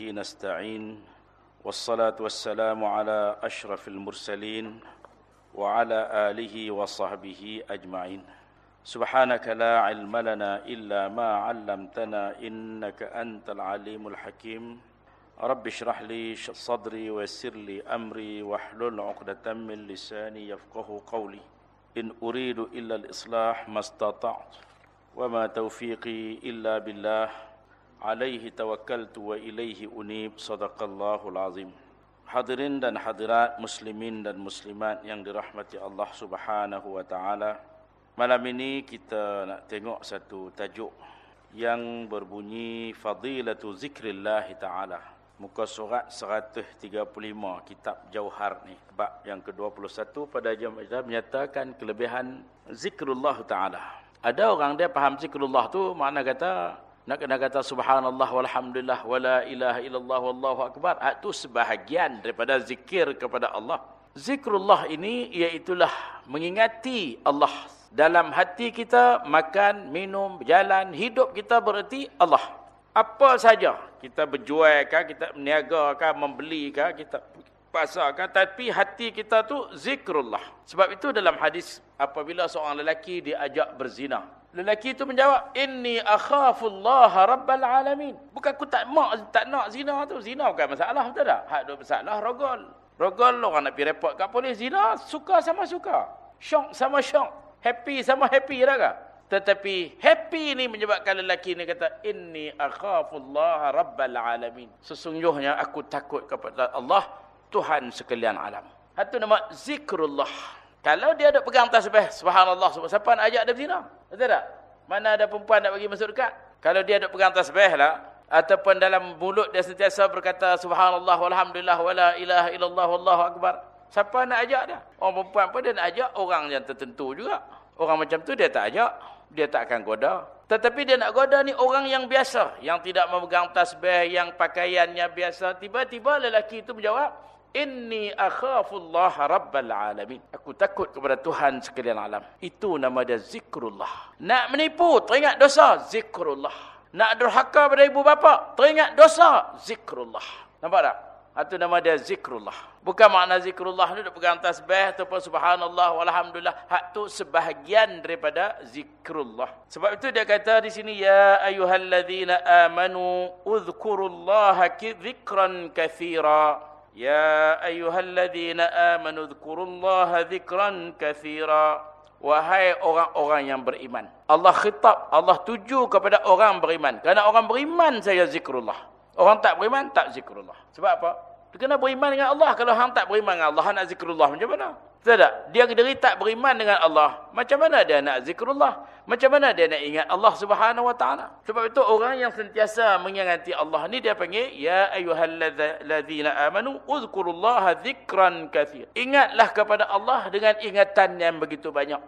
نستعين والصلاة والسلام على أشرف المرسلين وعلى آله وصحبه أجمعين. سبحانك لا علم لنا إلا ما علمتنا إنك أنت العليم الحكيم. رب اشرح لي صدري ويسر لي أمري واحلل عقدة من لساني يفقه قولي. إن أريد إلا الإصلاح ما استطعت وما توفيقي إلا بالله. alaihi tawakkaltu wa ilaihi unib sadaqallahul azim hadirin dan hadirat muslimin dan muslimat yang dirahmati Allah Subhanahu wa taala malam ini kita nak tengok satu tajuk yang berbunyi fadilatu zikrillah taala. Muka surat 135 kitab jauhar ni. Bab yang ke-21 pada jam kita menyatakan kelebihan zikrullah taala. Ada orang dia faham zikrullah tu makna kata nak kena kata subhanallah walhamdulillah wala ilaha illallah wallahu akbar. Itu sebahagian daripada zikir kepada Allah. Zikrullah ini iaitulah mengingati Allah. Dalam hati kita, makan, minum, berjalan, hidup kita berarti Allah. Apa saja. Kita berjual kah, kita meniaga kah, membeli kah, kita pasar kah. Tapi hati kita tu zikrullah. Sebab itu dalam hadis, apabila seorang lelaki diajak berzina. Lelaki itu menjawab, Inni akhafullaha rabbal alamin. Bukan aku tak mak, tak nak zina tu. Zina bukan masalah, betul tak? Hak ada masalah, rogol. Rogol, orang nak pergi report kat polis. Zina, suka sama suka. Syok sama syok. Happy sama happy, tak kah? Tetapi happy ni menyebabkan lelaki ni kata, Inni akhafullaha rabbal alamin. Sesungguhnya aku takut kepada Allah, Tuhan sekalian alam. Itu nama zikrullah. Kalau dia ada pegang tasbih, subhanallah, subhanallah. siapa nak ajak dia berzina? Betul tak? Mana ada perempuan nak bagi masuk dekat? Kalau dia ada pegang tasbih lah, ataupun dalam mulut dia sentiasa berkata subhanallah, walhamdulillah, wala ilaha illallah, wallahu akbar. Siapa nak ajak dia? Orang perempuan pun dia nak ajak orang yang tertentu juga. Orang macam tu dia tak ajak. Dia tak akan goda. Tetapi dia nak goda ni orang yang biasa. Yang tidak memegang tasbih, yang pakaiannya biasa. Tiba-tiba lelaki itu menjawab, Inni akhafullah rabbal alamin. Aku takut kepada Tuhan sekalian alam. Itu nama dia zikrullah. Nak menipu, teringat dosa, zikrullah. Nak durhaka pada ibu bapa, teringat dosa, zikrullah. Nampak tak? Itu nama dia zikrullah. Bukan makna zikrullah ni duk pegang tasbih ataupun subhanallah walhamdulillah. Hak tu sebahagian daripada zikrullah. Sebab itu dia kata di sini ya ayyuhalladzina amanu udhkurullaha dzikran katsira. Ya ayyuhalladzina amanu dhkurullaha dhikran kathira. Wahai orang-orang yang beriman. Allah khitab, Allah tuju kepada orang beriman. Kerana orang beriman saya zikrullah. Orang tak beriman, tak zikrullah. Sebab apa? Dia kena beriman dengan Allah. Kalau orang tak beriman dengan Allah, nak zikrullah macam mana? Betul tak? Dia sendiri tak beriman dengan Allah. Macam mana dia nak zikrullah? Macam mana dia nak ingat Allah subhanahu wa ta'ala? Sebab itu orang yang sentiasa mengingati Allah ni dia panggil Ya ayuhalladzina amanu uzkurullaha zikran kathir. Ingatlah kepada Allah dengan ingatan yang begitu banyak.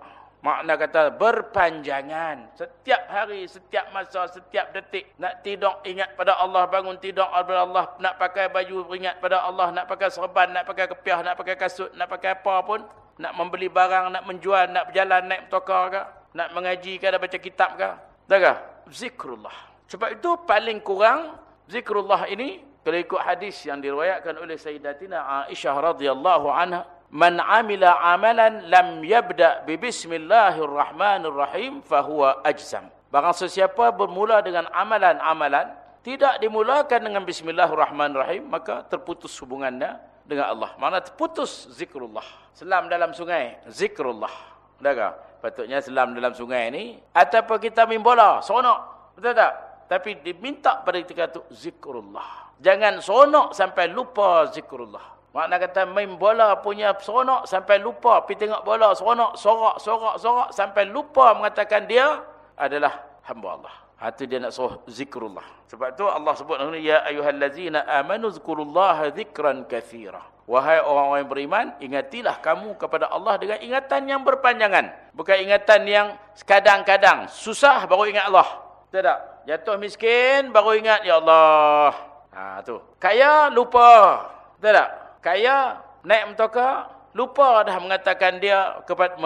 Makna kata berpanjangan. Setiap hari, setiap masa, setiap detik. Nak tidur ingat pada Allah. Bangun tidur kepada Allah. Nak pakai baju ingat pada Allah. Nak pakai serban, nak pakai kepiah, nak pakai kasut, nak pakai apa pun. Nak membeli barang, nak menjual, nak berjalan, naik motor ke. Nak mengaji ke, nak baca kitab ke. Tak ke? Zikrullah. Sebab itu paling kurang zikrullah ini. Kalau ikut hadis yang diriwayatkan oleh Sayyidatina Aisyah radhiyallahu anha man amila amalan lam yabda bi bismillahirrahmanirrahim fahuwa ajzam. Barang sesiapa bermula dengan amalan-amalan tidak dimulakan dengan bismillahirrahmanirrahim maka terputus hubungannya dengan Allah. Mana terputus? Zikrullah. Selam dalam sungai? Zikrullah. Adakah patutnya selam dalam sungai ni ataupun kita main bola? Seronok. Betul tak? Tapi diminta pada ketika itu zikrullah. Jangan seronok sampai lupa zikrullah Makna kata main bola punya seronok sampai lupa. Pergi tengok bola seronok, sorak, sorak, sorak. Sampai lupa mengatakan dia adalah hamba Allah. Itu dia nak suruh zikrullah. Sebab tu Allah sebut Ya ayuhallazina amanu zikurullaha zikran kathira. Wahai orang-orang yang beriman, ingatilah kamu kepada Allah dengan ingatan yang berpanjangan. Bukan ingatan yang kadang-kadang. Susah baru ingat Allah. Tidak. Jatuh miskin baru ingat Ya Allah. Ha, tu. Kaya lupa. Tidak kaya naik motoka lupa dah mengatakan dia kepada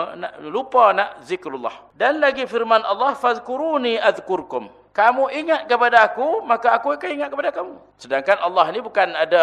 lupa nak zikrullah dan lagi firman Allah fazkuruni azkurkum Kamu ingat kepada aku, maka aku akan ingat kepada kamu. Sedangkan Allah ni bukan ada,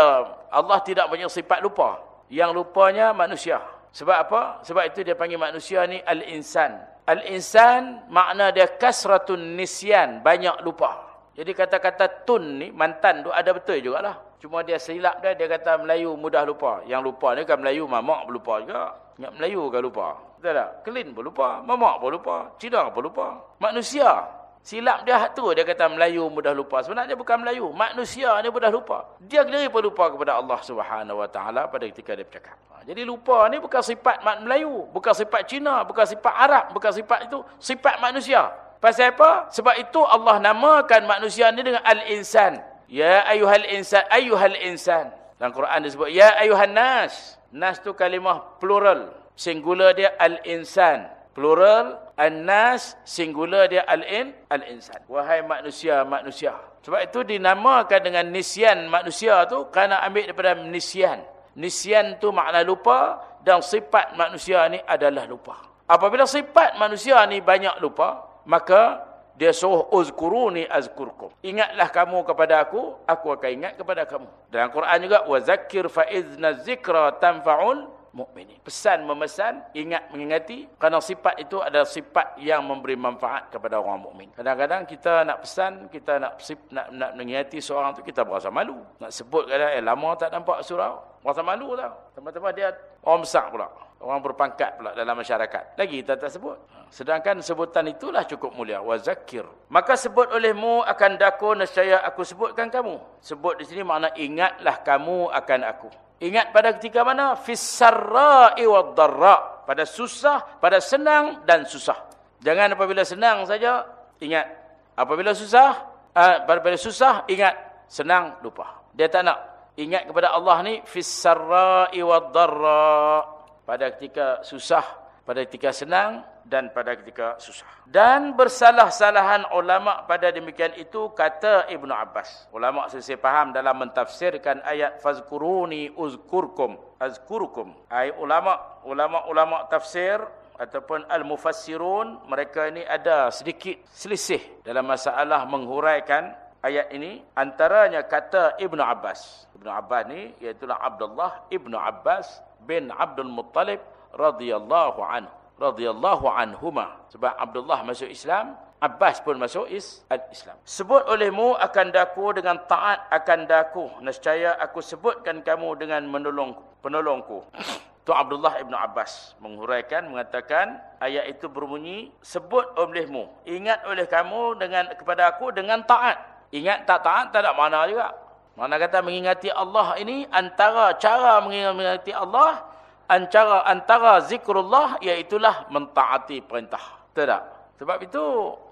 Allah tidak punya sifat lupa. Yang lupanya manusia. Sebab apa? Sebab itu dia panggil manusia ni al-insan. Al-insan makna dia kasratun nisyan, banyak lupa. Jadi kata-kata tun ni, mantan tu ada betul jugalah. Cuma dia silap dia, dia kata Melayu mudah lupa. Yang lupa ni kan Melayu, mamak lupa juga. Ingat Melayu kan lupa. Betul tak? Kelin pun lupa, mamak pun lupa, Cina pun lupa. Manusia, silap dia tu, dia kata Melayu mudah lupa. Sebenarnya bukan Melayu, manusia ni mudah lupa. Dia sendiri pun lupa kepada Allah Subhanahu Taala pada ketika dia bercakap. Jadi lupa ni bukan sifat Melayu, bukan sifat Cina, bukan sifat Arab, bukan sifat itu, sifat manusia. Pasal apa? Sebab itu Allah namakan manusia ni dengan al-insan. Ya ayuhal insan, ayuhal insan. Dalam Quran disebut ya ayuhan nas. Nas tu kalimah plural. Singular dia al-insan. Plural an-nas, singular dia al-in, al-insan. Wahai manusia, manusia. Sebab itu dinamakan dengan nisyan manusia tu kerana ambil daripada nisyan. Nisyan tu makna lupa dan sifat manusia ni adalah lupa. Apabila sifat manusia ni banyak lupa, maka dia suruh uzkuruni azkurkum. Ingatlah kamu kepada aku, aku akan ingat kepada kamu. Dalam Quran juga wazakir fa idzna zikra tanfa'ul mukminin. Pesan memesan, ingat mengingati kerana sifat itu adalah sifat yang memberi manfaat kepada orang mukmin. Kadang-kadang kita nak pesan, kita nak sip, nak nak mengingati seorang tu kita berasa malu. Nak sebut kadang eh lama tak nampak surau. Berasa malu tau. Teman-teman dia orang besar pula. Orang berpangkat pula dalam masyarakat. Lagi kita tak sebut. Sedangkan sebutan itulah cukup mulia. Wazakir. Maka sebut olehmu akan daku nescaya aku sebutkan kamu. Sebut di sini makna ingatlah kamu akan aku. Ingat pada ketika mana? Fissarra'i waddarra. Pada susah, pada senang dan susah. Jangan apabila senang saja, ingat. Apabila susah, uh, apabila susah, ingat. Senang, lupa. Dia tak nak. Ingat kepada Allah ni, Fissarra'i waddarra. Pada ketika susah, pada ketika senang, dan pada ketika susah. Dan bersalah-salahan ulama pada demikian itu kata Ibnu Abbas. Ulama sesi faham dalam mentafsirkan ayat fazkuruni uzkurkum azkurkum. Ai ulama ulama-ulama tafsir ataupun al-mufassirun mereka ini ada sedikit selisih dalam masalah menghuraikan ayat ini antaranya kata Ibnu Abbas. Ibnu Abbas ni iaitu Abdullah Ibnu Abbas bin Abdul Muttalib radhiyallahu anhu radhiyallahu anhuma sebab Abdullah masuk Islam Abbas pun masuk is al-Islam. Sebut olehmu akan daku dengan taat akan daku. Nescaya aku sebutkan kamu dengan menolong penolongku. Tu Abdullah ibn Abbas menghuraikan mengatakan ayat itu berbunyi sebut olehmu ingat oleh kamu dengan kepada aku dengan taat. Ingat tak taat tak ada mana juga. Mana kata mengingati Allah ini antara cara mengingati Allah antara antara zikrullah iaitulah mentaati perintah. Tak Sebab itu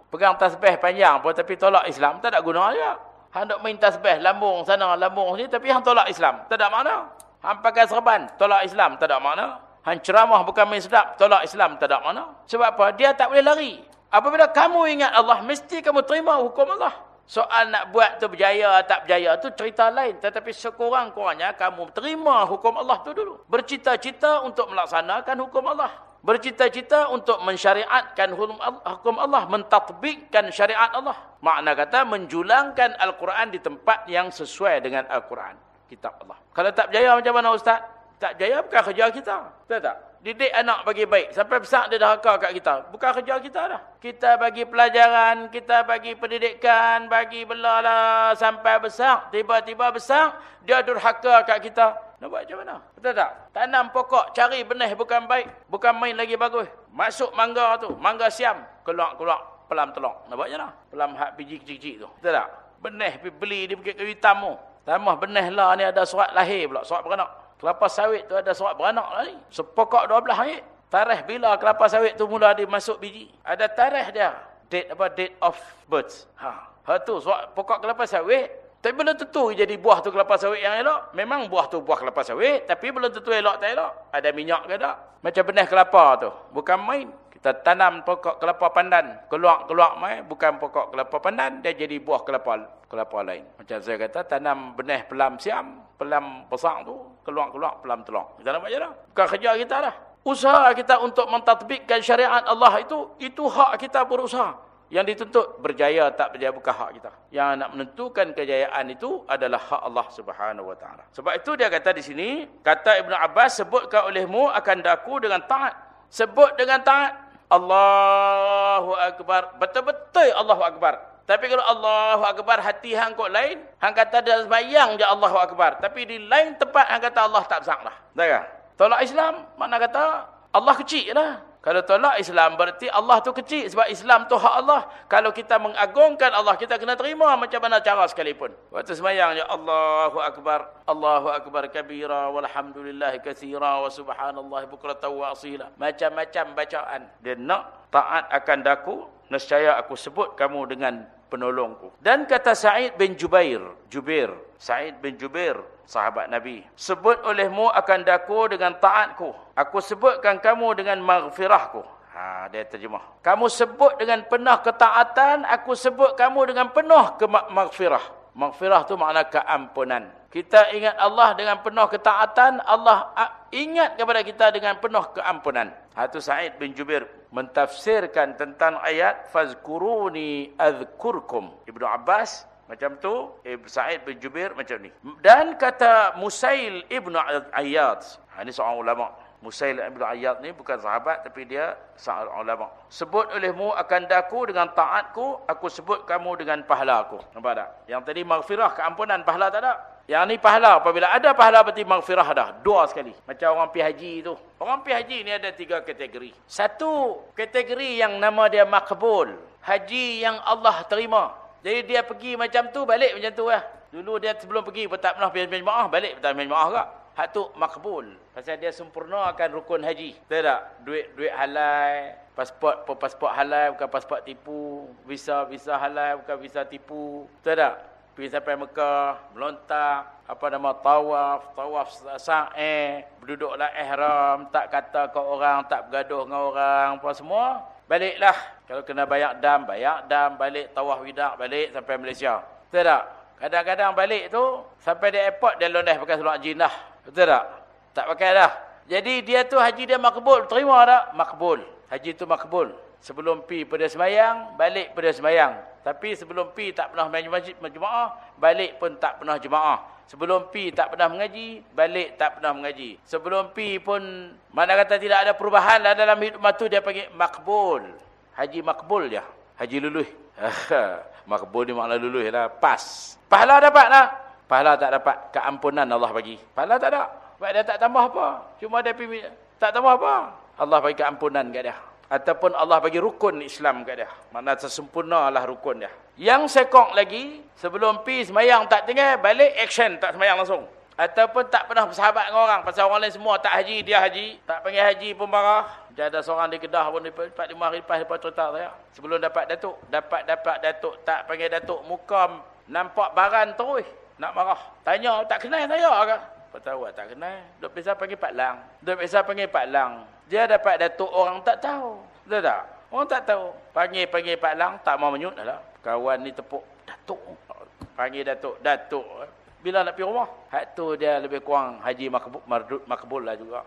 pegang tasbih panjang pun tapi tolak Islam tak ada guna dia. Hang dok main tasbih lambung sana lambung sini tapi hang tolak Islam. Tak ada makna. Hang pakai serban tolak Islam tak ada makna. Hang ceramah bukan main sedap tolak Islam tak ada makna. Sebab apa? Dia tak boleh lari. Apabila kamu ingat Allah mesti kamu terima hukum Allah. Soal nak buat tu berjaya tak berjaya tu cerita lain. Tetapi sekurang-kurangnya kamu terima hukum Allah tu dulu. Bercita-cita untuk melaksanakan hukum Allah. Bercita-cita untuk mensyariatkan hukum Allah. Mentatbikkan syariat Allah. Makna kata menjulangkan Al-Quran di tempat yang sesuai dengan Al-Quran. Kitab Allah. Kalau tak berjaya macam mana Ustaz? Tak berjaya bukan kerja kita. Betul tak? Didik anak bagi baik. Sampai besar dia dah haka kat kita. Bukan kerja kita dah. Kita bagi pelajaran, kita bagi pendidikan, bagi belalah sampai besar. Tiba-tiba besar, dia durhaka kat kita. Nak buat macam mana? Betul tak? Tanam pokok, cari benih bukan baik. Bukan main lagi bagus. Masuk mangga tu, mangga siam. Keluar-keluar, pelam telok. Nak buat macam mana? Pelam hak biji kecil-kecil tu. Betul tak? Benih beli di Bukit Kayu Hitam tu. Tambah benih lah ni ada surat lahir pula, surat beranak. Kelapa sawit tu ada surat beranak lah ni. Sepokok 12 ayat. Tarikh bila kelapa sawit tu mula dia masuk biji. Ada tarikh dia. Date apa? Date of birth. Ha. Ha tu surat pokok kelapa sawit. Tapi belum tentu jadi buah tu kelapa sawit yang elok. Memang buah tu buah kelapa sawit. Tapi belum tentu elok tak elok. Ada minyak ke tak? Macam benih kelapa tu. Bukan main. Kita tanam pokok kelapa pandan. Keluar-keluar mai bukan pokok kelapa pandan. Dia jadi buah kelapa kelapa lain. Macam saya kata, tanam benih pelam siam. Pelam besar tu. Keluar-keluar pelam telur. Kita nak buat je lah. Bukan kerja kita lah. Usaha kita untuk mentatbikkan syariat Allah itu, itu hak kita berusaha. Yang dituntut berjaya tak berjaya bukan hak kita. Yang nak menentukan kejayaan itu adalah hak Allah Subhanahu wa taala. Sebab itu dia kata di sini, kata Ibnu Abbas sebutkan olehmu akan daku dengan taat. Sebut dengan taat. Allahu akbar. Betul-betul Allahu akbar. Tapi kalau Allahu akbar hati hang kok lain, hang kata dia sembahyang je Allahu akbar. Tapi di lain tempat hang kata Allah tak besarlah. Dah Tolak Islam mana kata Allah kecil lah. Kalau tolak Islam berarti Allah tu kecil sebab Islam tu hak Allah. Kalau kita mengagungkan Allah, kita kena terima macam mana cara sekalipun. Waktu semayang ya Allahu akbar, Allahu akbar kabira walhamdulillah katsira wa subhanallah bukratan wa asila. Macam-macam bacaan. Dia nak taat akan daku, nescaya aku sebut kamu dengan penolongku. Dan kata Sa'id bin Jubair, Jubair, Sa'id bin Jubair, sahabat Nabi. Sebut olehmu akan daku dengan taatku. Aku sebutkan kamu dengan maghfirahku. Ha, dia terjemah. Kamu sebut dengan penuh ketaatan, aku sebut kamu dengan penuh ke maghfirah. Maghfirah tu makna keampunan. Kita ingat Allah dengan penuh ketaatan, Allah ingat kepada kita dengan penuh keampunan. Hatu Sa'id bin Jubir mentafsirkan tentang ayat fazkuruni azkurkum. Ibnu Abbas macam tu Ibn Sa'id bin Jubir macam ni. Dan kata Musail Ibn Ayyad. Ha, ini seorang ulama. Musail Ibn Ayyad ni bukan sahabat tapi dia seorang ulama. Sebut olehmu akan daku dengan taatku. Aku sebut kamu dengan pahala aku. Nampak tak? Yang tadi maghfirah keampunan pahala tak ada. Yang ni pahala. Apabila ada pahala berarti maghfirah dah. Dua sekali. Macam orang pergi haji tu. Orang pergi haji ni ada tiga kategori. Satu kategori yang nama dia makbul. Haji yang Allah terima. Jadi dia pergi macam tu, balik macam tu lah. Dulu dia sebelum pergi pun tak pernah pergi jemaah, balik tak pergi jemaah kak. Hak tu makbul. Pasal dia sempurnakan rukun haji. Tahu tak? Duit duit halal, pasport pun pasport halal, bukan pasport tipu. Visa visa halal, bukan visa tipu. Tahu tak? Pergi sampai Mekah, melontak, apa nama, tawaf, tawaf sa'i, berduduklah ihram, tak kata ke orang, tak bergaduh dengan orang, apa semua. Baliklah. Kalau kena bayar dam, bayar dam. Balik tawah widak, balik sampai Malaysia. Betul tak? Kadang-kadang balik tu, sampai di airport, dia londah pakai seluar jinah. Betul tak? Tak pakai dah. Jadi dia tu haji dia makbul. Terima tak? Makbul. Haji tu makbul. Sebelum pi pada semayang, balik pada semayang. Tapi sebelum pi tak pernah main masjid jemaah, balik pun tak pernah jemaah. Sebelum pi tak pernah mengaji, balik tak pernah mengaji. Sebelum pi pun mana kata tidak ada perubahan lah dalam hidup matu dia panggil makbul. Haji makbul dia. Haji luluh. makbul ni makna luluh lah. Pas. Pahala dapat tak? Pahala tak dapat. Keampunan Allah bagi. Pahala tak ada. Sebab dia tak tambah apa. Cuma dia pergi, tak tambah apa. Allah bagi keampunan kat dia ataupun Allah bagi rukun Islam kat dia. Makna sesempurnalah rukun dia. Yang sekok lagi, sebelum pi semayang tak tinggal, balik action tak semayang langsung. Ataupun tak pernah bersahabat dengan orang. Pasal orang lain semua tak haji, dia haji. Tak panggil haji pun marah. Dia ada seorang di Kedah pun, 4-5 hari lepas, lepas cerita saya. Sebelum dapat datuk. Dapat-dapat datuk, tak panggil datuk. Muka nampak baran terus. Nak marah. Tanya, tak kenal saya ke? Apa tahu tak kenal. Duk biasa panggil Pak Lang. Duk biasa panggil Pak Lang. Dia dapat datuk orang tak tahu. Betul tak? Orang tak tahu. Panggil-panggil Pak Lang, tak mau menyut dah. Kawan ni tepuk. Datuk. Panggil datuk. Datuk. Bila nak pergi rumah? Hak tu dia lebih kurang Haji Makbul, Mardut, Makbul lah juga.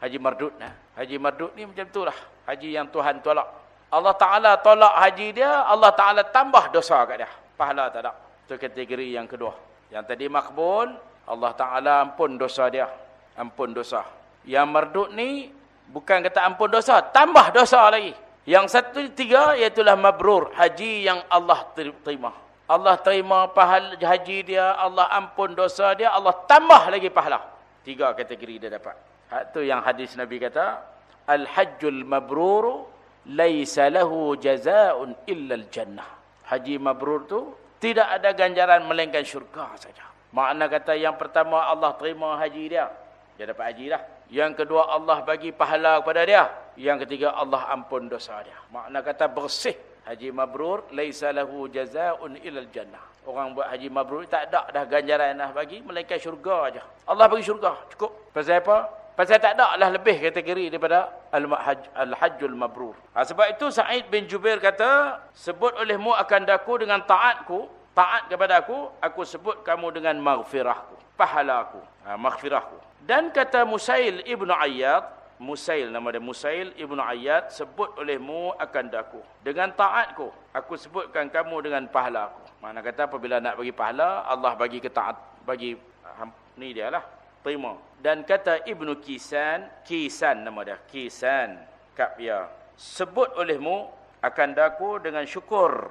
Haji Mardut. Nah. Haji Mardut ni macam tu lah. Haji yang Tuhan tolak. Allah Ta'ala tolak haji dia. Allah Ta'ala tambah dosa kat dia. Pahala tak ada. Itu kategori yang kedua. Yang tadi Makbul. Allah Ta'ala ampun dosa dia. Ampun dosa. Yang Mardut ni Bukan kata ampun dosa, tambah dosa lagi. Yang satu tiga iaitulah mabrur, haji yang Allah terima. Allah terima pahala haji dia, Allah ampun dosa dia, Allah tambah lagi pahala. Tiga kategori dia dapat. Hak tu yang hadis Nabi kata, al-hajjul mabrur laisa lahu jazaa'un illa al-jannah. Haji mabrur tu tidak ada ganjaran melainkan syurga saja. Makna kata yang pertama Allah terima haji dia, dia dapat haji dah. Yang kedua Allah bagi pahala kepada dia. Yang ketiga Allah ampun dosa dia. Makna kata bersih. Haji mabrur laisa lahu jazaa'un ilal jannah. Orang buat haji mabrur tak ada dah ganjaran dah bagi melainkan syurga aja. Allah bagi syurga cukup. Pasal apa? Pasal tak ada lah lebih kategori daripada al-hajjul mabrur. Ha, sebab itu Sa'id bin Jubair kata, sebut olehmu akan daku dengan taatku, taat kepada aku, aku sebut kamu dengan maghfirahku, pahalaku, ha, maghfirahku. Dan kata Musail ibnu Ayyad, Musail nama dia Musail Ibnu Ayyad sebut olehmu akan daku dengan taatku aku sebutkan kamu dengan pahala aku. Mana kata apabila nak bagi pahala Allah bagi ketaat bagi ni dia lah terima. Dan kata Ibnu Kisan Kisan nama dia Kisan kapia sebut olehmu akan daku dengan syukur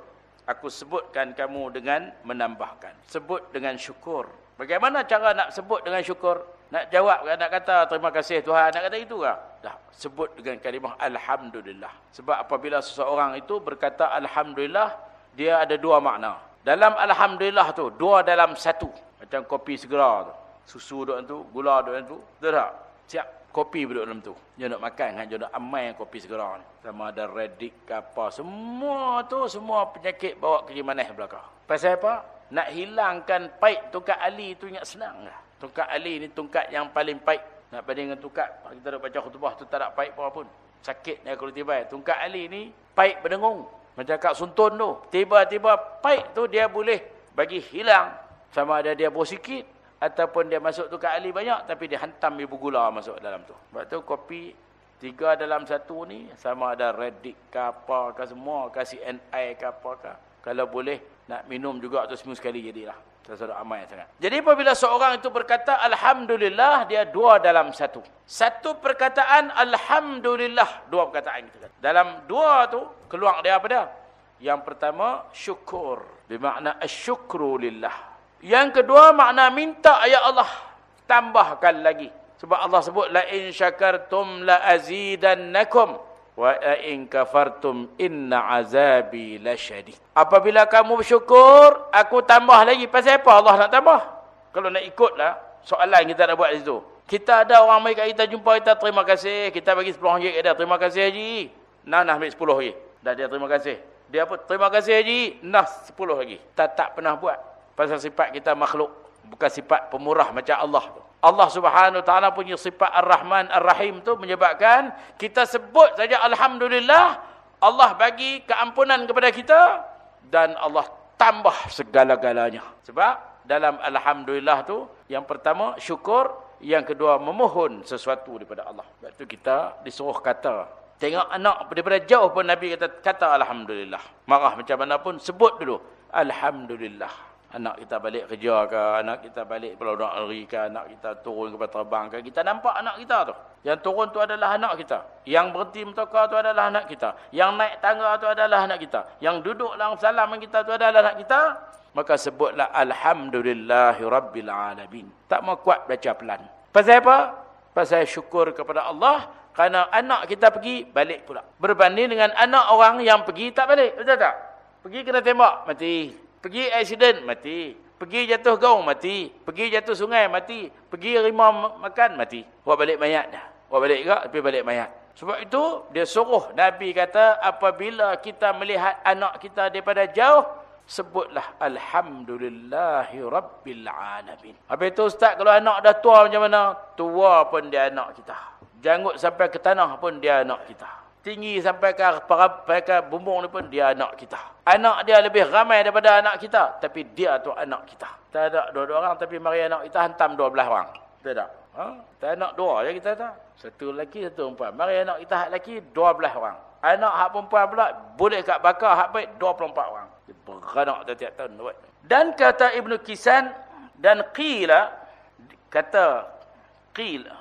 aku sebutkan kamu dengan menambahkan. Sebut dengan syukur. Bagaimana cara nak sebut dengan syukur? Nak jawab kan nak kata terima kasih Tuhan. Nak kata itu ke? Dah sebut dengan kalimah alhamdulillah. Sebab apabila seseorang itu berkata alhamdulillah dia ada dua makna. Dalam alhamdulillah tu dua dalam satu. Macam kopi segera tu. Susu duk tu gula duk tu. Betul tak? Siap kopi duduk dalam tu dia nak makan kan dia nak amai kopi segera sama ada redik ke apa semua tu semua penyakit bawa ke manis belakang pasal apa nak hilangkan pahit tukar ali tu ingat senang lah Tungkat Ali ni tungkat yang paling baik. Nak banding dengan tungkat kita dah baca khutbah tu tak ada baik pun. Sakit ni kalau tiba. Tungkat Ali ni baik berdengung. Macam kat suntun tu. Tiba-tiba baik tu dia boleh bagi hilang. Sama ada dia bau sikit. Ataupun dia masuk tungkat Ali banyak. Tapi dia hantam ibu gula masuk dalam tu. Sebab tu kopi tiga dalam satu ni. Sama ada redik ke apa ke semua. Kasih NI ke apa ke. Kalau boleh nak minum juga tu semua sekali jadilah. Sesuatu amal sangat. Jadi apabila seorang itu berkata Alhamdulillah, dia dua dalam satu. Satu perkataan Alhamdulillah. Dua perkataan kita. Dalam dua tu, keluar dia apa dia? Yang pertama, syukur. Bermakna asyukru lillah. Yang kedua, makna minta ya Allah. Tambahkan lagi. Sebab Allah sebut, La in syakartum la azidannakum wa in kafartum inna azabi lasyadid apabila kamu bersyukur aku tambah lagi. Pasal apa Allah nak tambah? Kalau nak ikutlah soalan kita nak buat di situ. Kita ada orang mai kita jumpa kita terima kasih. Kita bagi 10 ringgit dia terima kasih haji. Nah nah ambil 10 lagi. Dah dia terima kasih. Dia apa? Terima kasih haji nah 10 lagi. Kita tak pernah buat pasal sifat kita makhluk bukan sifat pemurah macam Allah Allah Subhanahu taala punya sifat Ar-Rahman Ar-Rahim tu menyebabkan kita sebut saja alhamdulillah Allah bagi keampunan kepada kita dan Allah tambah segala-galanya. Sebab dalam alhamdulillah tu yang pertama syukur, yang kedua memohon sesuatu daripada Allah. Sebab tu kita disuruh kata tengok anak daripada jauh pun Nabi kata kata alhamdulillah. Marah macam mana pun sebut dulu alhamdulillah. Anak kita balik kerja ke, anak kita balik pulau negeri ke, anak kita turun ke terbang ke, kita nampak anak kita tu. Yang turun tu adalah anak kita. Yang berhenti mentokar tu adalah anak kita. Yang naik tangga tu adalah anak kita. Yang duduk dalam salam kita tu adalah anak kita. Maka sebutlah Alhamdulillahi Rabbil Alamin. Tak mau kuat baca pelan. Pasal apa? Pasal syukur kepada Allah. Kerana anak kita pergi, balik pula. Berbanding dengan anak orang yang pergi, tak balik. Betul tak? Pergi kena tembak, mati. Pergi accident, mati. Pergi jatuh gaung, mati. Pergi jatuh sungai, mati. Pergi rimau makan, mati. Buat balik mayat dah. Buat balik juga, tapi balik mayat. Sebab itu, dia suruh Nabi kata, apabila kita melihat anak kita daripada jauh, sebutlah Alhamdulillahi Rabbil Alamin. Habis itu Ustaz, kalau anak dah tua macam mana? Tua pun dia anak kita. Janggut sampai ke tanah pun dia anak kita tinggi sampai ke para ke bumbung ni pun dia anak kita. Anak dia lebih ramai daripada anak kita, tapi dia tu anak kita. Tak ada dua-dua orang tapi mari anak kita hantam dua belah orang. Tak ada. Ha? Tak anak dua je kita tak. Satu lelaki, satu perempuan. Mari anak kita hak lelaki dua belah orang. Anak hak perempuan pula boleh kat bakar hak baik 24 orang. Beranak tiap tahun buat. Dan kata Ibnu Kisan dan qila kata qila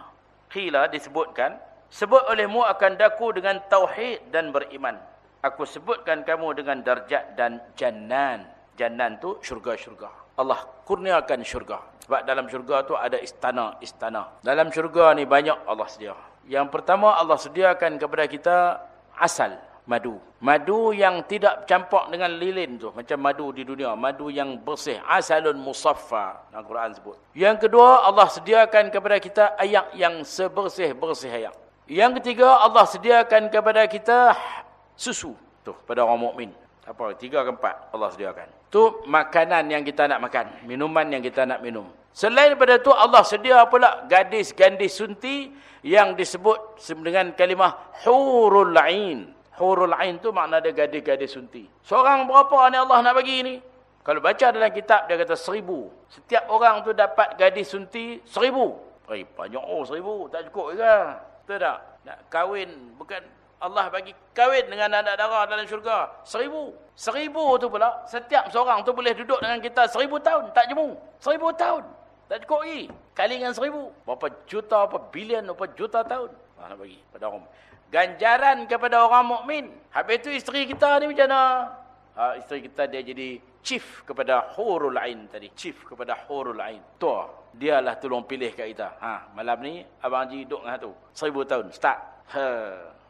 qila disebutkan Sebut olehmu akan daku dengan tauhid dan beriman. Aku sebutkan kamu dengan darjat dan jannan. Jannan tu syurga-syurga. Allah kurniakan syurga. Sebab dalam syurga tu ada istana-istana. Dalam syurga ni banyak Allah sedia. Yang pertama Allah sediakan kepada kita asal. Madu. Madu yang tidak campak dengan lilin tu. Macam madu di dunia. Madu yang bersih. Asalun musaffa. Al-Quran sebut. Yang kedua Allah sediakan kepada kita ayak yang sebersih-bersih ayak. Yang ketiga Allah sediakan kepada kita susu tu pada orang mukmin. Apa? Tiga ke empat Allah sediakan. Tu makanan yang kita nak makan, minuman yang kita nak minum. Selain daripada tu Allah sedia pula gadis-gadis sunti yang disebut dengan kalimah hurul ain. Hurul ain tu makna dia gadis-gadis sunti. Seorang berapa ni Allah nak bagi ni? Kalau baca dalam kitab dia kata seribu. Setiap orang tu dapat gadis sunti seribu. Eh, banyak oh seribu. Tak cukup ke? Betul tak? Nak kahwin bukan Allah bagi kahwin dengan anak darah dalam syurga. Seribu. Seribu tu pula. Setiap seorang tu boleh duduk dengan kita seribu tahun. Tak jemu. Seribu tahun. Tak cukup lagi. Kali dengan seribu. Berapa juta, berapa bilion, berapa juta tahun. Allah nak bagi pada orang. Ganjaran kepada orang mukmin. Habis tu isteri kita ni macam mana? Ha, isteri kita dia jadi chief kepada hurul ain tadi. Chief kepada hurul ain. Tu. Dialah tolong pilih kat kita. Ha, malam ni Abang Haji duduk dengan tu. Seribu tahun. Start. Ha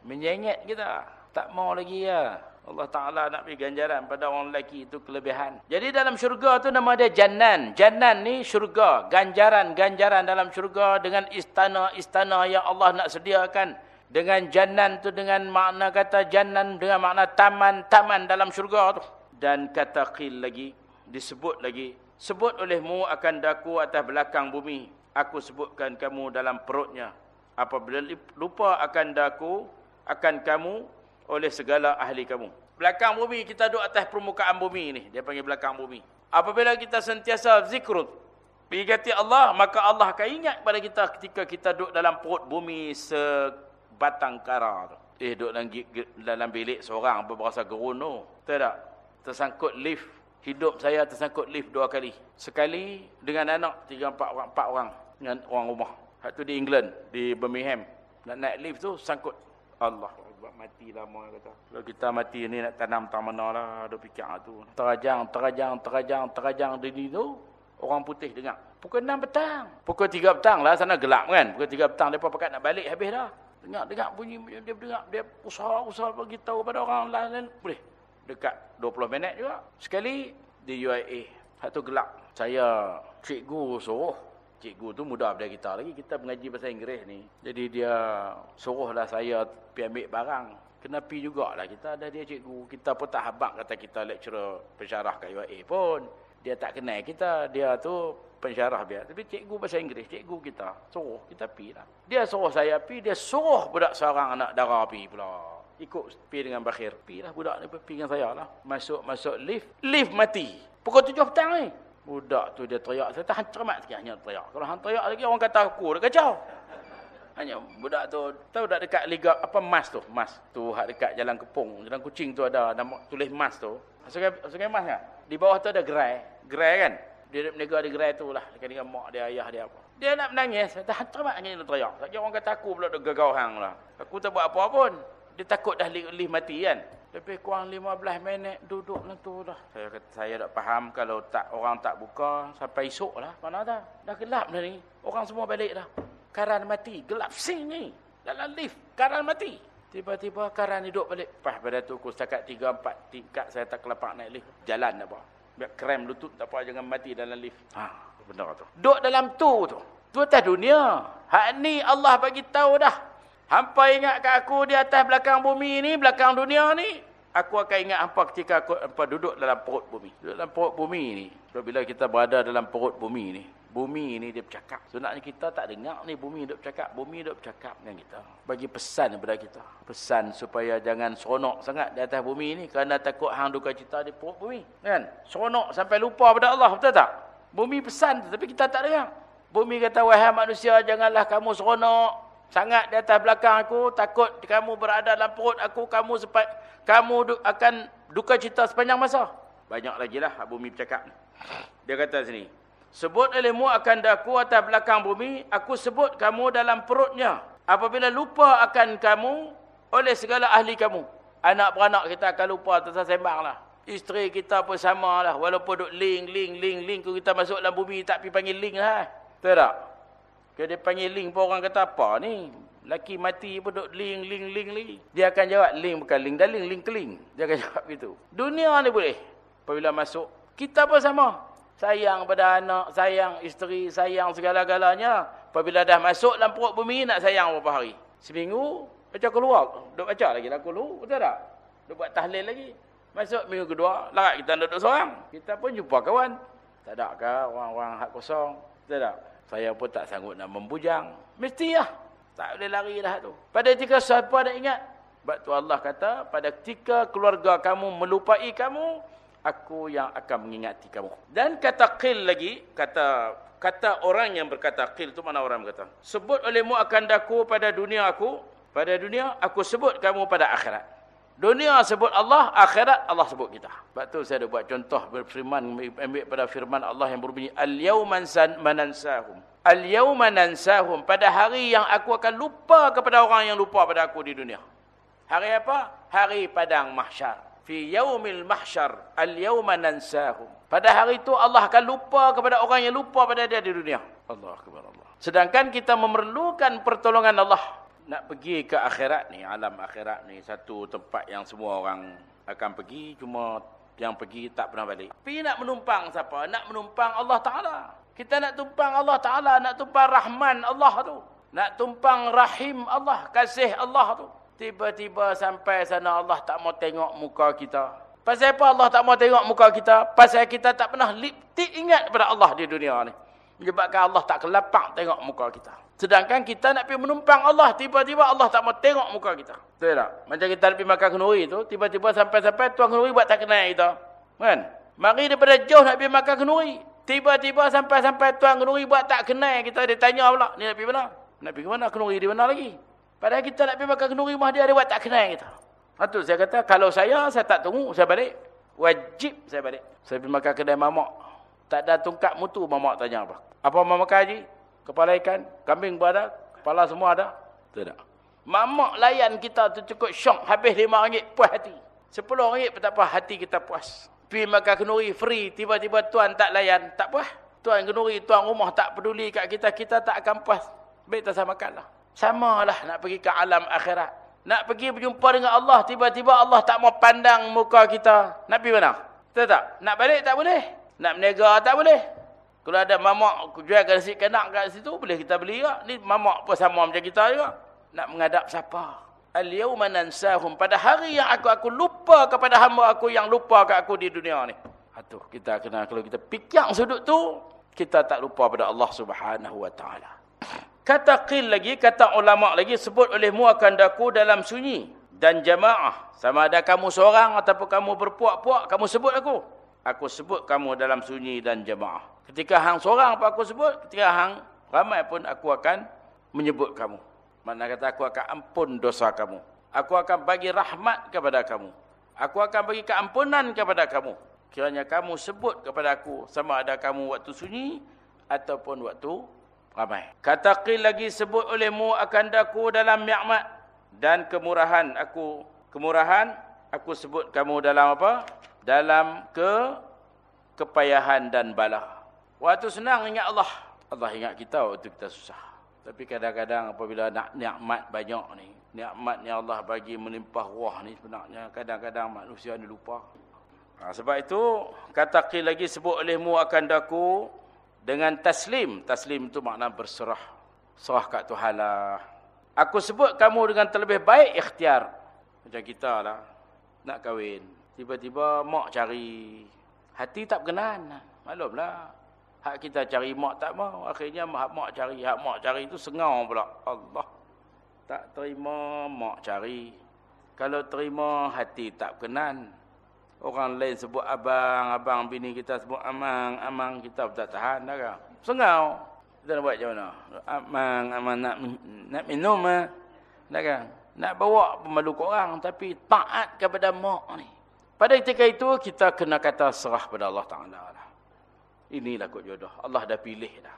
menyengit kita. Tak mau lagi ya. Allah Ta'ala nak beri ganjaran pada orang lelaki itu kelebihan. Jadi dalam syurga tu nama dia Jannan. Jannan ni syurga. Ganjaran-ganjaran dalam syurga dengan istana-istana yang Allah nak sediakan. Dengan Jannan tu dengan makna kata Jannan dengan makna taman-taman dalam syurga tu. Dan kata qil lagi. Disebut lagi. Sebut olehmu akan daku atas belakang bumi. Aku sebutkan kamu dalam perutnya. Apabila lupa akan daku akan kamu oleh segala ahli kamu. Belakang bumi kita duduk atas permukaan bumi ni. Dia panggil belakang bumi. Apabila kita sentiasa zikrut. Berkati Allah, maka Allah akan ingat pada kita ketika kita duduk dalam perut bumi sebatang kara. Eh, duduk dalam, dalam bilik seorang apa berasa geruno. Tidak. Tersangkut lift. Hidup saya tersangkut lift dua kali. Sekali dengan anak, tiga, empat orang. Empat orang dengan orang rumah. Satu di England, di Birmingham. Nak naik lift tu, sangkut Allah buat mati lama kata. Kalau kita mati ni nak tanam tak mana lah. Ada fikir tu. Terajang, terajang, terajang, terajang di ni tu. Orang putih dengar. Pukul 6 petang. Pukul 3 petang lah. Sana gelap kan. Pukul 3 petang. Mereka pakat nak balik habis dah. Dengar, dengar bunyi. Dia dengar. Dia usaha-usaha bagi tahu pada orang lain. Boleh. Dekat 20 minit juga. Sekali di UIA. Satu gelap. Saya cikgu suruh cikgu tu mudah daripada kita lagi. Kita mengaji bahasa Inggeris ni. Jadi dia suruhlah saya pergi ambil barang. Kena pergi jugalah kita ada dia cikgu. Kita pun tak habak kata kita lecturer pensyarah kat UAE pun. Dia tak kenal kita. Dia tu pensyarah biar. Tapi cikgu bahasa Inggeris, cikgu kita. Suruh kita pergi lah. Dia suruh saya pergi. Dia suruh budak seorang anak darah pergi pula. Ikut pergi dengan Bakhir. Pergi lah budak ni pergi dengan saya lah. Masuk-masuk lift. Lift mati. Pukul tujuh petang ni. Budak tu dia teriak. Saya tahan cermat sikit hanya teriak. Kalau hang teriak lagi orang kata aku dah kacau. Hanya budak tu tahu tak dekat liga apa mas tu? Mas tu hak dekat jalan kepung, jalan kucing tu ada nama tulis mas tu. Sungai sungai mas kan? Di bawah tu ada gerai. Gerai kan? Dia duduk menega di gerai tu lah dekat dengan mak dia, ayah dia apa. Dia nak menangis, saya tahan cermat hanya dia teriak. Tak orang kata aku pula dah gagau hang lah. Aku tak buat apa pun. Dia takut dah lift mati kan? Lebih kurang 15 minit duduk tu dah. Saya kata, saya tak faham kalau tak orang tak buka sampai esok lah. Mana dah? Dah gelap dah ni. Orang semua balik dah. Karan mati. Gelap sing ni. Dalam lift. Karan mati. Tiba-tiba karan hidup balik. Pas pada tu aku setakat 3-4 tingkat saya tak kelapak naik lift. Jalan apa. Biar krem lutut tak apa jangan mati dalam lift. Ha, benar tu. Duduk dalam tu tu. Tu atas dunia. Hak ni Allah bagi tahu dah. Hampa ingat kat aku di atas belakang bumi ni, belakang dunia ni. Aku akan ingat hampa ketika aku hampa duduk dalam perut bumi. Duduk dalam perut bumi ni. Bila kita berada dalam perut bumi ni. Bumi ni dia bercakap. Sebenarnya kita tak dengar ni bumi duduk bercakap. Bumi duduk bercakap dengan kita. Bagi pesan kepada kita. Pesan supaya jangan seronok sangat di atas bumi ni. Kerana takut hang duka cita di perut bumi. Kan? Seronok sampai lupa pada Allah. Betul tak? Bumi pesan tapi kita tak dengar. Bumi kata, wahai manusia janganlah kamu seronok sangat di atas belakang aku takut kamu berada dalam perut aku kamu sempat kamu akan duka cita sepanjang masa. Banyak lagi lah bumi bercakap dia kata sini sebut olehmu akan daku atas belakang bumi aku sebut kamu dalam perutnya. Apabila lupa akan kamu oleh segala ahli kamu. Anak beranak kita akan lupa tersembang lah. Isteri kita pun sama lah walaupun duk link link link link kita masuk dalam bumi tak pergi panggil link lah. Tak kalau dia panggil link pun orang kata apa ni? Laki mati pun duk link, link, link, link. Dia akan jawab link bukan link dah link, link keling. Dia akan jawab gitu. Dunia ni boleh. Apabila masuk. Kita pun sama. Sayang pada anak, sayang isteri, sayang segala-galanya. Apabila dah masuk dalam perut bumi, nak sayang berapa hari? Seminggu, baca keluar. Duk baca lagi lah kulu. Betul tak? Duk buat tahlil lagi. Masuk minggu kedua, larat kita duduk seorang. Kita pun jumpa kawan. Tak ada ke orang-orang hak kosong? Betul tak? Saya pun tak sanggup nak membujang. Mesti lah. Tak boleh lari dah tu. Pada ketika siapa ada ingat. Sebab tu Allah kata, pada ketika keluarga kamu melupai kamu, aku yang akan mengingati kamu. Dan kata qil lagi, kata kata orang yang berkata qil tu mana orang berkata? Sebut olehmu akan daku pada dunia aku, Pada dunia, aku sebut kamu pada akhirat. Dunia sebut Allah, akhirat Allah sebut kita. Sebab tu saya ada buat contoh berfirman, ambil pada firman Allah yang berbunyi, Al-yawman manansahum. Al-yawma nansahum pada hari yang aku akan lupa kepada orang yang lupa pada aku di dunia. Hari apa? Hari padang mahsyar. Fi yaumil mahsyar al-yawma nansahum. Pada hari itu Allah akan lupa kepada orang yang lupa pada dia di dunia. Allah akbar Allah. Sedangkan kita memerlukan pertolongan Allah nak pergi ke akhirat ni, alam akhirat ni satu tempat yang semua orang akan pergi cuma yang pergi tak pernah balik. Tapi nak menumpang siapa? Nak menumpang Allah Taala. Kita nak tumpang Allah Ta'ala, nak tumpang Rahman Allah tu. Nak tumpang Rahim Allah, kasih Allah tu. Tiba-tiba sampai sana Allah tak mau tengok muka kita. Pasal apa Allah tak mau tengok muka kita? Pasal kita tak pernah liptik ingat kepada Allah di dunia ni. Menyebabkan Allah tak kelapak tengok muka kita. Sedangkan kita nak pergi menumpang Allah, tiba-tiba Allah tak mau tengok muka kita. Betul tak? Macam kita nak pergi makan kenuri tu, tiba-tiba sampai-sampai tuan kenuri buat tak kenal kita. Kan? Mari daripada jauh nak pergi makan kenuri. Tiba-tiba sampai-sampai tuan kenuri buat tak kenal kita dia tanya pula, ni nak pergi mana? Nak pergi mana kenuri di mana lagi? Padahal kita nak pergi makan kenuri rumah dia dia buat tak kenal kita. Patut saya kata kalau saya saya tak tunggu saya balik. Wajib saya balik. Saya pergi makan kedai mamak. Tak ada tungkat mutu mamak tanya apa. Apa mamak haji? Kepala ikan, kambing pun ada, kepala semua ada. Tidak. Mamak layan kita tu cukup syok habis RM5 puas hati. RM10 pun tak apa hati kita puas. Pergi makan kenuri free, tiba-tiba tuan tak layan, tak puas. Tuan kenuri, tuan rumah tak peduli kat kita, kita tak akan puas. Baik tak sama makanlah. Sama lah nak pergi ke alam akhirat. Nak pergi berjumpa dengan Allah, tiba-tiba Allah tak mau pandang muka kita. Nak pergi mana? Betul tak? Nak balik tak boleh. Nak menega tak boleh. Kalau ada mamak jual ke nasi kenak kat situ, boleh kita beli tak? Ni mamak pun sama macam kita juga. Nak menghadap siapa? Al-yawma nansahum pada hari yang aku aku lupa kepada hamba aku yang lupa ke aku di dunia ni. Atuh kita kena kalau kita fikir sudut tu kita tak lupa pada Allah Subhanahu wa taala. Kata qil lagi kata ulama lagi sebut olehmu akan daku dalam sunyi dan jamaah sama ada kamu seorang ataupun kamu berpuak-puak kamu sebut aku. Aku sebut kamu dalam sunyi dan jamaah. Ketika hang seorang apa aku sebut, ketika hang ramai pun aku akan menyebut kamu. Mana kata aku akan ampun dosa kamu. Aku akan bagi rahmat kepada kamu. Aku akan bagi keampunan kepada kamu. Kiranya kamu sebut kepada aku sama ada kamu waktu sunyi ataupun waktu ramai. Kata qil lagi sebut olehmu akan daku dalam mi'mat dan kemurahan aku. Kemurahan aku sebut kamu dalam apa? Dalam ke kepayahan dan bala. Waktu senang ingat Allah. Allah ingat kita waktu kita susah. Tapi kadang-kadang apabila nak nikmat banyak ni, nikmat yang Allah bagi melimpah ruah ni sebenarnya kadang-kadang manusia ni lupa. Ha, sebab itu kata qil lagi sebut olehmu akan daku dengan taslim. Taslim itu makna berserah. Serah kat Tuhan lah. Aku sebut kamu dengan terlebih baik ikhtiar. Macam kita lah. Nak kahwin. Tiba-tiba mak cari. Hati tak berkenan. Maklumlah. Hak kita cari mak tak mau. Akhirnya hak mak cari. Hak mak cari itu sengau pula. Allah. Tak terima mak cari. Kalau terima hati tak kenan. Orang lain sebut abang. Abang bini kita sebut amang. Amang kita tak tahan dah kan. Sengau. Kita nak buat macam mana? Amang. Amang nak, nak minum lah. Dah kan? Nak bawa pemalu orang. Tapi taat kepada mak ni. Pada ketika itu kita kena kata serah pada Allah Ta'ala lah. Inilah kot jodoh. Allah dah pilih dah.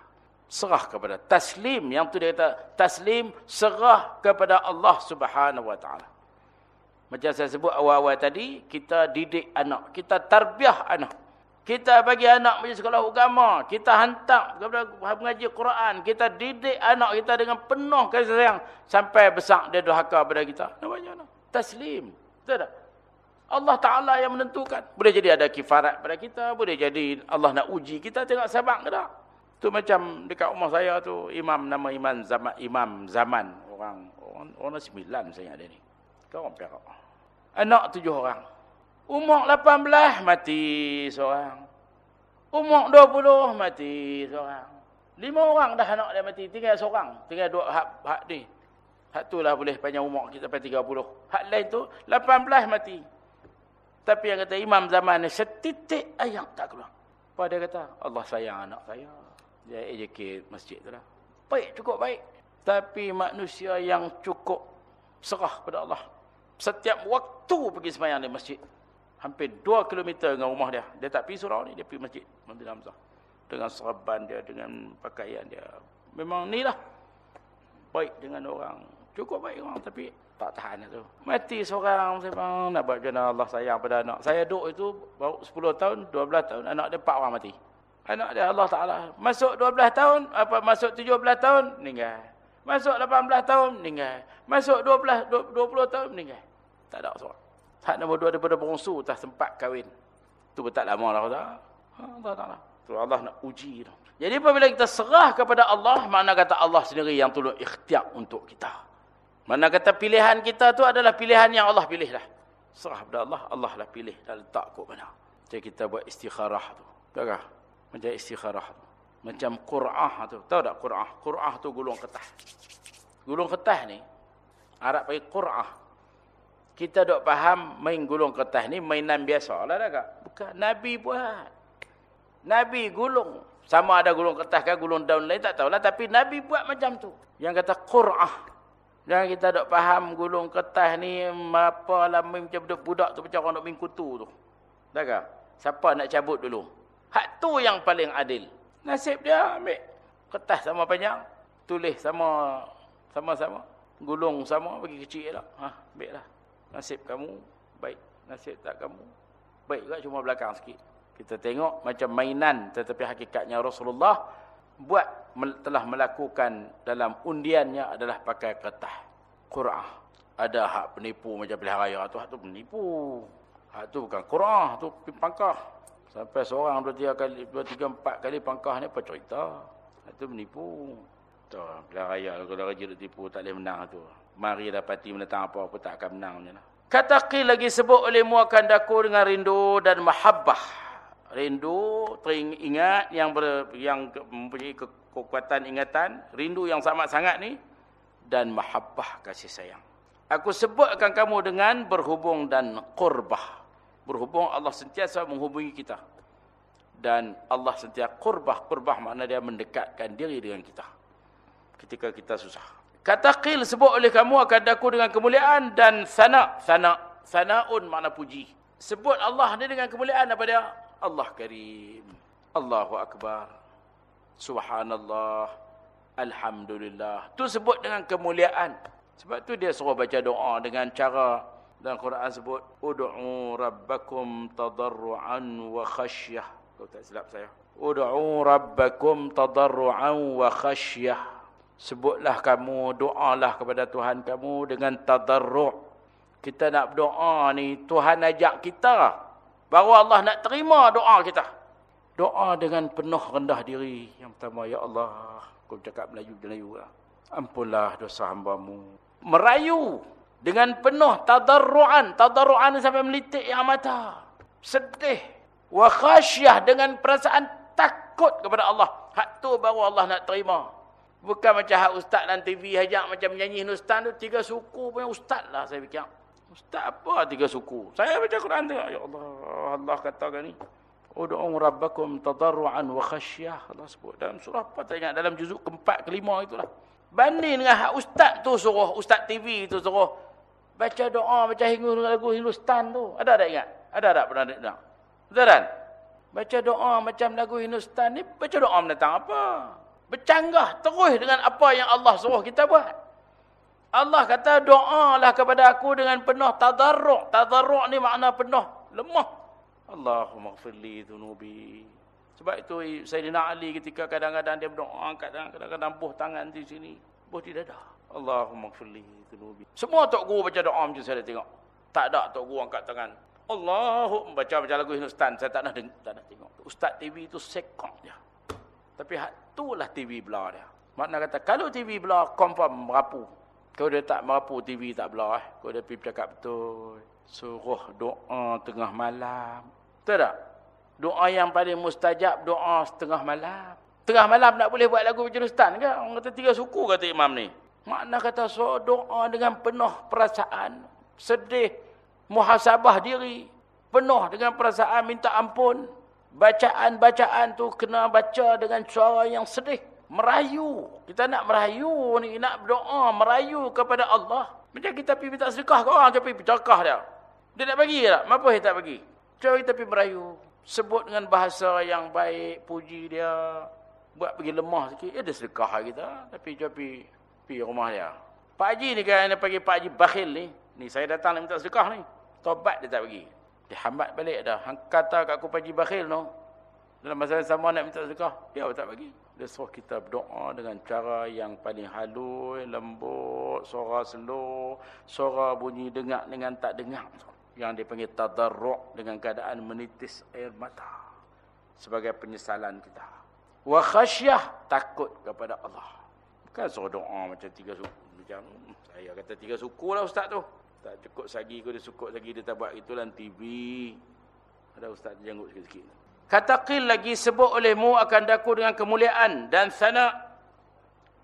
Serah kepada taslim. Yang tu dia kata taslim serah kepada Allah subhanahu wa ta'ala. Macam saya sebut awal-awal tadi. Kita didik anak. Kita tarbiah anak. Kita bagi anak pergi sekolah agama. Kita hantar kepada mengaji Quran. Kita didik anak kita dengan penuh kasih sayang. Sampai besar dia dohaka pada kita. Namanya Taslim. Betul tak? Allah Ta'ala yang menentukan. Boleh jadi ada kifarat pada kita. Boleh jadi Allah nak uji kita. Tengok sabak ke tak? Itu macam dekat rumah saya tu. Imam nama Imam Zaman. Imam Zaman. Orang orang, orang sembilan saya ada ni. Orang perak. Anak tujuh orang. Umur lapan belas mati seorang. Umur dua puluh mati seorang. Lima orang dah anak dia mati. Tinggal seorang. Tinggal dua hak, hak ni. Hak tu lah boleh panjang umur kita sampai tiga puluh. Hak lain tu lapan belas mati. Tapi yang kata imam zaman ni setitik ayam tak keluar. Apa dia kata? Allah sayang anak saya. Dia educate masjid tu lah. Baik, cukup baik. Tapi manusia yang cukup Serah kepada Allah. Setiap waktu pergi semayang di masjid. Hampir 2 km dengan rumah dia. Dia tak pergi surau ni, dia pergi masjid. Nabi Hamzah. Dengan serban dia, dengan pakaian dia. Memang ni lah. Baik dengan orang. Cukup baik orang tapi tak tahan itu. Mati seorang memang nak buat macam Allah sayang pada anak. Saya duduk itu baru 10 tahun, 12 tahun, anak dia 4 orang mati. Anak dia Allah Ta'ala. Masuk 12 tahun, apa masuk 17 tahun, meninggal. Masuk 18 tahun, meninggal. Masuk 12, 20 tahun, meninggal. Tak ada seorang. Tak nombor dua daripada bongsu, tak sempat kahwin. Itu pun tak lama lah. Ha, Allah Ta'ala. Itu Allah nak uji. Jadi apabila kita serah kepada Allah, mana kata Allah sendiri yang tolong ikhtiar untuk kita. Mana kata pilihan kita tu adalah pilihan yang Allah pilih dah. Serah pada Allah, Allah lah pilih dan letak kok mana. Jadi kita buat istikharah tu. Takah? Macam istikharah tu. Macam Qur'ah tu. Tahu tak Qur'ah? Qur'ah tu gulung ketah. Gulung ketah ni, Arab panggil Qur'ah. Kita dok faham main gulung ketah ni mainan biasa lah tak? Bukan. Nabi buat. Nabi gulung. Sama ada gulung ketah ke gulung daun lain tak tahulah. Tapi Nabi buat macam tu. Yang kata Qur'ah. Jangan kita dok faham gulung kertas ni apa lah macam budak-budak tu macam orang dok main kutu tu. Tak ke? Siapa nak cabut dulu? Hak tu yang paling adil. Nasib dia ambil kertas sama panjang, tulis sama sama-sama, gulung sama bagi kecil lah. Ha, ambil lah. Nasib kamu baik, nasib tak kamu baik juga cuma belakang sikit. Kita tengok macam mainan tetapi hakikatnya Rasulullah buat telah melakukan dalam undiannya adalah pakai kertas Qur'an. Ada hak penipu macam pilihan raya tu, hak tu penipu. Hak tu bukan Qur'an, tu pangkah. Sampai seorang dua tiga kali, dua tiga empat kali pangkah ni apa cerita? Hak tu penipu. Tu pilihan raya kalau raja tipu tak boleh menang tu. Mari dapati menentang apa apa tak akan menang macam Kata qil lagi sebut oleh muakan daku dengan rindu dan mahabbah rindu teringat yang ber, yang mempunyai kekuatan ingatan rindu yang sangat sangat ni dan mahabbah kasih sayang. Aku sebutkan kamu dengan berhubung dan qurbah. Berhubung Allah sentiasa menghubungi kita. Dan Allah sentiasa qurbah qurbah makna dia mendekatkan diri dengan kita. Ketika kita susah. Kata qil sebut oleh kamu akan daku dengan kemuliaan dan sana sana sanaun makna puji. Sebut Allah ni dengan kemuliaan apa dia? Allah Karim. Allahu Akbar. Subhanallah. Alhamdulillah. Tu sebut dengan kemuliaan. Sebab tu dia suruh baca doa dengan cara dalam Quran sebut ud'u rabbakum tadarruan wa khasyah. Kau tak silap saya. Ud'u rabbakum tadarruan wa khasyah. Sebutlah kamu, doalah kepada Tuhan kamu dengan tadarru'. Kita nak berdoa ni, Tuhan ajak kita. Bahawa Allah nak terima doa kita. Doa dengan penuh rendah diri. Yang pertama, Ya Allah. Kau cakap Melayu, Melayu lah. Ampunlah dosa hambamu. Merayu. Dengan penuh tadarruan. Tadarruan sampai melitik yang mata. Sedih. Wa khasyah dengan perasaan takut kepada Allah. Hak tu baru Allah nak terima. Bukan macam hak ustaz dalam TV hajak macam menyanyi Hindustan tu. Tiga suku punya ustaz lah saya fikir. Ustaz apa tiga suku? Saya baca Quran tu. Ya Allah, Allah katakan ni. Ud'u rabbakum tadarruan wa khasyah. Allah sebut dalam surah apa tak ingat dalam juzuk keempat kelima itulah. Banding dengan hak ustaz tu suruh, ustaz TV tu suruh baca doa baca hingus lagu Hindustan tu. Ada tak ingat? Ada tak pernah dengar? Betul kan? Baca doa macam lagu Hindustan ni baca doa menentang apa? Bercanggah terus dengan apa yang Allah suruh kita buat. Allah kata doalah kepada aku dengan penuh tadarruk. Tadarruk ni makna penuh lemah. Allahumma gfirli dhunubi. Sebab itu Sayyidina Ali ketika kadang-kadang dia berdoa kadang-kadang buh tangan di sini, buh di dada. Allahumma gfirli dhunubi. Semua tok guru baca doa macam saya tengok. Tak ada tok guru angkat tangan. Allahu baca macam lagu Hindustan, saya tak nak dengar, tak nak tengok. Ustaz TV itu sekong dia. Tapi itulah TV belah dia. Makna kata kalau TV belah confirm merapu. Kau dia tak merapu TV tak belah eh. Kau dia pergi bercakap betul. Suruh doa tengah malam. Betul tak? Doa yang paling mustajab doa setengah malam. Tengah malam nak boleh buat lagu Ustaz ke? Orang kata tiga suku kata imam ni. Makna kata so doa dengan penuh perasaan. Sedih. Muhasabah diri. Penuh dengan perasaan minta ampun. Bacaan-bacaan tu kena baca dengan suara yang sedih merayu. Kita nak merayu ni, nak berdoa, merayu kepada Allah. Macam kita pergi minta sedekah ke orang, kita pergi bercakap dia. Dia nak bagi tak? Kenapa dia tak bagi? Cuma kita pergi merayu. Sebut dengan bahasa yang baik, puji dia. Buat pergi lemah sikit. Ya dia sedekah kita. Tapi cuma pergi, pergi rumah dia. Pak Haji ni kan, dia pergi Pak Haji bakhil ni. Ni saya datang nak minta sedekah ni. Tobat dia tak bagi. Dia hambat balik dah. Hang kata kat aku Pak Haji bakhil no. Dalam masa yang sama nak minta sedekah. Dia tak bagi. Dia suruh kita berdoa dengan cara yang paling halus, lembut, suara slow, suara bunyi dengar dengan tak dengar. Yang dipanggil tadarruk dengan keadaan menitis air mata. Sebagai penyesalan kita. Wa khasyah, takut kepada Allah. Bukan suruh doa macam tiga suku. Macam, saya kata tiga suku lah ustaz tu. Tak cukup sagi, kau dia sukuk lagi, dia tak buat itulah TV. Ada ustaz janggut sikit-sikit. Kata qil lagi sebut olehmu akan daku dengan kemuliaan dan sana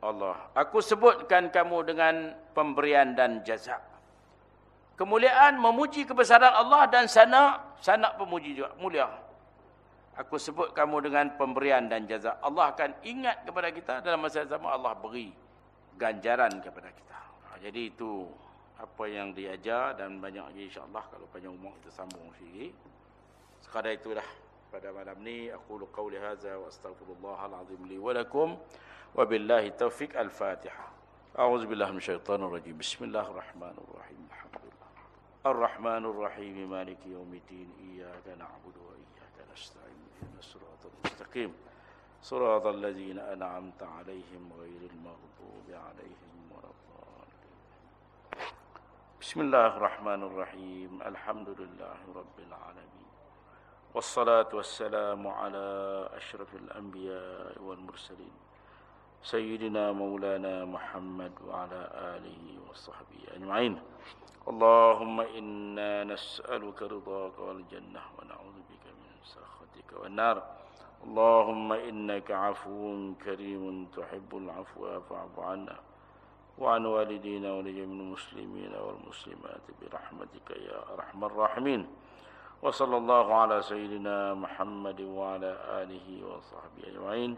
Allah. Aku sebutkan kamu dengan pemberian dan jaza. Kemuliaan memuji kebesaran Allah dan sana sana pemuji juga mulia. Aku sebut kamu dengan pemberian dan jaza. Allah akan ingat kepada kita dalam masa yang sama Allah beri ganjaran kepada kita. Ha, jadi itu apa yang diajar dan banyak lagi insya-Allah kalau panjang umur kita sambung sikit. Sekadar itulah pada malam ni aku qauli hadza wa astaghfirullah alazim li wa lakum wa billahi taufiq al-fatihah a'udzu billahi minasyaitonir rajim bismillahirrahmanirrahim arrahmanir rahim maliki yaumiddin iyyaka na'budu wa iyyaka nasta'in ihdinas siratal mustaqim صراط الذين أنعمت عليهم غير المغضوب عليهم ولا الضالين. بسم الله الرحمن الرحيم الحمد لله رب العالمين والصلاة والسلام على أشرف الأنبياء والمرسلين سيدنا مولانا محمد وعلى آله وصحبه أجمعين. اللهم إنا نسألك رضاك والجنة ونعوذ بك من سخطك والنار. اللهم إنك عفو كريم تحب العفو فاعف عنا وعن والدينا ولجميع المسلمين والمسلمات برحمتك يا أرحم الراحمين. وصلى الله على سيدنا محمد وعلى آله وصحبه أجمعين.